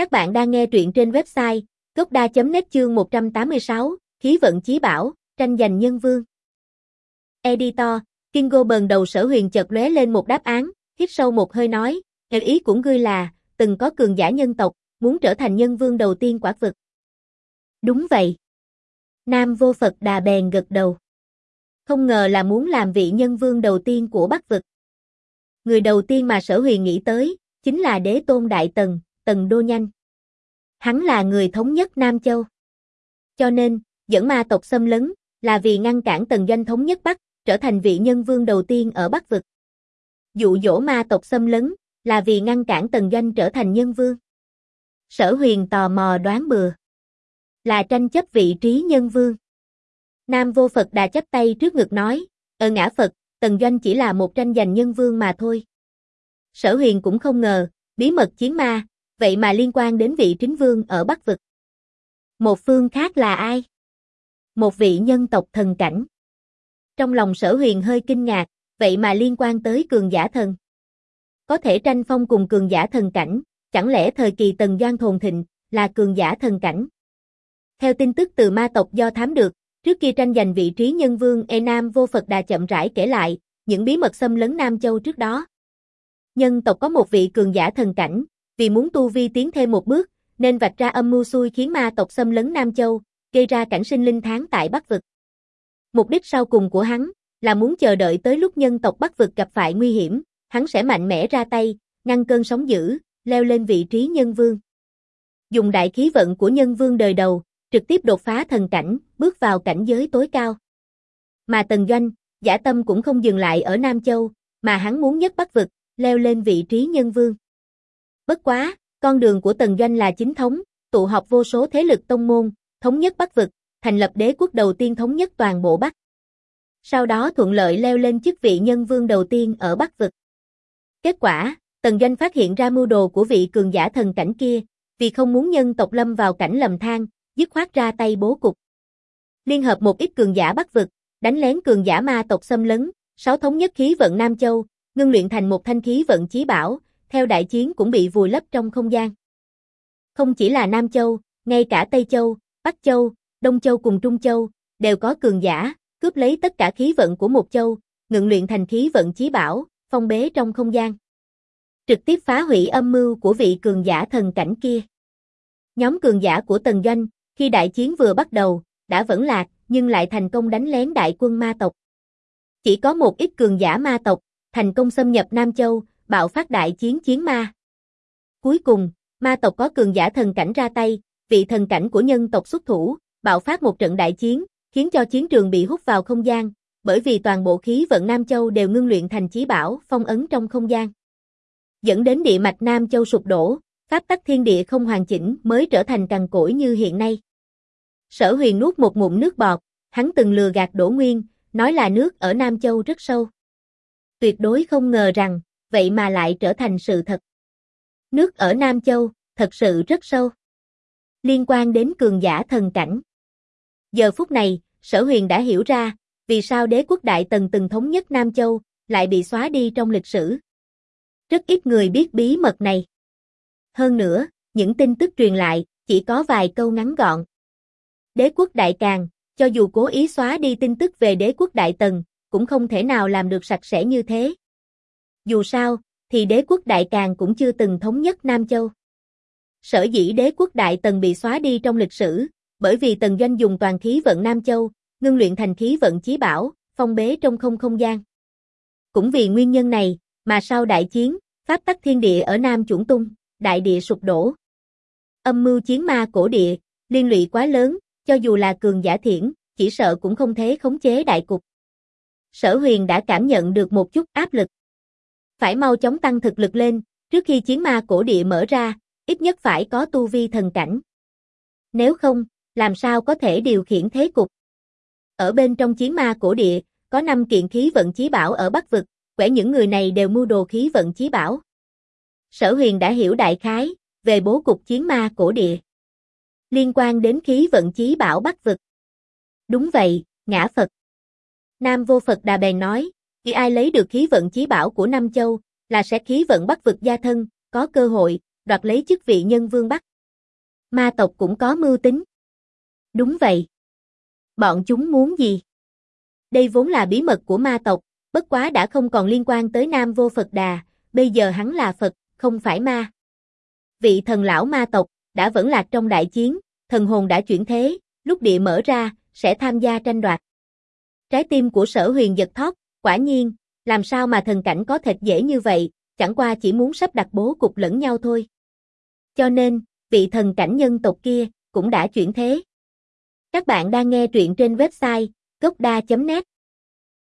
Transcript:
Các bạn đang nghe truyện trên website gocda.net chương 186, Khí vận chí bảo, tranh giành nhân vương. Editor, Kingo bần đầu sở huyền chợt lóe lên một đáp án, hít sâu một hơi nói, ý của ngươi là, từng có cường giả nhân tộc, muốn trở thành nhân vương đầu tiên quả vực. Đúng vậy. Nam vô Phật đà bèn gật đầu. Không ngờ là muốn làm vị nhân vương đầu tiên của Bắc vực. Người đầu tiên mà sở huyền nghĩ tới, chính là đế tôn Đại Tần, Tần Đô Nhanh. Hắn là người thống nhất Nam Châu. Cho nên, dẫn ma tộc xâm lấn, là vì ngăn cản Tần Doanh thống nhất Bắc, trở thành vị nhân vương đầu tiên ở Bắc vực. Dụ dỗ ma tộc xâm lấn, là vì ngăn cản Tần Doanh trở thành nhân vương. Sở huyền tò mò đoán bừa. Là tranh chấp vị trí nhân vương. Nam vô Phật đà chấp tay trước ngực nói, ở ngã Phật, Tần Doanh chỉ là một tranh giành nhân vương mà thôi. Sở huyền cũng không ngờ, bí mật chiến ma, vậy mà liên quan đến vị chính vương ở Bắc Vực. Một phương khác là ai? Một vị nhân tộc thần cảnh. Trong lòng sở huyền hơi kinh ngạc, vậy mà liên quan tới cường giả thần. Có thể tranh phong cùng cường giả thần cảnh, chẳng lẽ thời kỳ tần doan thồn thịnh, là cường giả thần cảnh? Theo tin tức từ ma tộc do thám được, trước khi tranh giành vị trí nhân vương E Nam vô Phật Đà chậm rãi kể lại, những bí mật xâm lấn Nam Châu trước đó. Nhân tộc có một vị cường giả thần cảnh, vì muốn tu vi tiến thêm một bước, nên vạch ra âm mưu xui khiến ma tộc xâm lấn Nam Châu, gây ra cảnh sinh linh tháng tại Bắc Vực. Mục đích sau cùng của hắn, là muốn chờ đợi tới lúc nhân tộc Bắc Vực gặp phải nguy hiểm, hắn sẽ mạnh mẽ ra tay, ngăn cơn sóng dữ, leo lên vị trí nhân vương. Dùng đại khí vận của nhân vương đời đầu, trực tiếp đột phá thần cảnh, bước vào cảnh giới tối cao. Mà Tần Doanh, giả tâm cũng không dừng lại ở Nam Châu, mà hắn muốn nhất Bắc Vực, leo lên vị trí nhân vương. Bất quá, con đường của Tần Doanh là chính thống, tụ họp vô số thế lực tông môn, thống nhất Bắc vực, thành lập đế quốc đầu tiên thống nhất toàn bộ Bắc. Sau đó thuận lợi leo lên chức vị nhân vương đầu tiên ở Bắc vực. Kết quả, Tần Doanh phát hiện ra mưu đồ của vị cường giả thần cảnh kia, vì không muốn nhân tộc lâm vào cảnh lầm than, dứt khoát ra tay bố cục. Liên hợp một ít cường giả Bắc vực, đánh lén cường giả ma tộc xâm lấn, sáu thống nhất khí vận Nam Châu, ngưng luyện thành một thanh khí vận chí bảo, theo đại chiến cũng bị vùi lấp trong không gian. Không chỉ là Nam Châu, ngay cả Tây Châu, Bắc Châu, Đông Châu cùng Trung Châu, đều có cường giả, cướp lấy tất cả khí vận của một châu, ngựng luyện thành khí vận chí bảo, phong bế trong không gian. Trực tiếp phá hủy âm mưu của vị cường giả thần cảnh kia. Nhóm cường giả của Tần Doanh, khi đại chiến vừa bắt đầu, đã vẫn lạc, nhưng lại thành công đánh lén đại quân ma tộc. Chỉ có một ít cường giả ma tộc, thành công xâm nhập Nam Châu, bạo phát đại chiến chiến ma. Cuối cùng, ma tộc có cường giả thần cảnh ra tay, vị thần cảnh của nhân tộc xuất thủ, bạo phát một trận đại chiến, khiến cho chiến trường bị hút vào không gian, bởi vì toàn bộ khí vận Nam Châu đều ngưng luyện thành chí bảo, phong ấn trong không gian. Dẫn đến địa mạch Nam Châu sụp đổ, pháp tắc thiên địa không hoàn chỉnh mới trở thành cằn cỗi như hiện nay. Sở huyền nuốt một ngụm nước bọt, hắn từng lừa gạt đổ nguyên, nói là nước ở Nam Châu rất sâu. Tuyệt đối không ngờ rằng, vậy mà lại trở thành sự thật. Nước ở Nam Châu, thật sự rất sâu. Liên quan đến cường giả thần cảnh. Giờ phút này, sở huyền đã hiểu ra, vì sao đế quốc Đại Tần từng thống nhất Nam Châu, lại bị xóa đi trong lịch sử. Rất ít người biết bí mật này. Hơn nữa, những tin tức truyền lại, chỉ có vài câu ngắn gọn. Đế quốc Đại Càng, cho dù cố ý xóa đi tin tức về đế quốc Đại Tần, cũng không thể nào làm được sạch sẽ như thế. Dù sao, thì đế quốc Đại Càng cũng chưa từng thống nhất Nam Châu. Sở dĩ đế quốc Đại Tần bị xóa đi trong lịch sử, bởi vì Tần Doanh dùng toàn khí vận Nam Châu, ngưng luyện thành khí vận chí bảo, phong bế trong không không gian. Cũng vì nguyên nhân này, mà sau đại chiến, pháp tắc thiên địa ở Nam chuẩn tung, đại địa sụp đổ. Âm mưu chiến ma cổ địa, liên lụy quá lớn, cho dù là cường giả thiển, chỉ sợ cũng không thể khống chế đại cục. Sở huyền đã cảm nhận được một chút áp lực phải mau chóng tăng thực lực lên, trước khi chiến ma cổ địa mở ra, ít nhất phải có tu vi thần cảnh. Nếu không, làm sao có thể điều khiển thế cục? Ở bên trong chiến ma cổ địa, có 5 kiện khí vận chí bảo ở Bắc Vực, quẻ những người này đều mua đồ khí vận chí bảo. Sở huyền đã hiểu đại khái, về bố cục chiến ma cổ địa. Liên quan đến khí vận chí bảo Bắc Vực. Đúng vậy, ngã Phật. Nam vô Phật Đà Bèn nói, khi ai lấy được khí vận chí bảo của Nam Châu, là sẽ khí vận bắt vực gia thân, có cơ hội, đoạt lấy chức vị nhân vương Bắc. Ma tộc cũng có mưu tính. Đúng vậy. Bọn chúng muốn gì? Đây vốn là bí mật của ma tộc, bất quá đã không còn liên quan tới Nam Vô Phật Đà, bây giờ hắn là Phật, không phải ma. Vị thần lão ma tộc, đã vẫn lạc trong đại chiến, thần hồn đã chuyển thế, lúc địa mở ra, sẽ tham gia tranh đoạt. Trái tim của sở huyền giật thót, quả nhiên, làm sao mà thần cảnh có thịt dễ như vậy, chẳng qua chỉ muốn sắp đặt bố cục lẫn nhau thôi. Cho nên, vị thần cảnh nhân tộc kia, cũng đã chuyển thế. Các bạn đang nghe truyện trên website gocda.net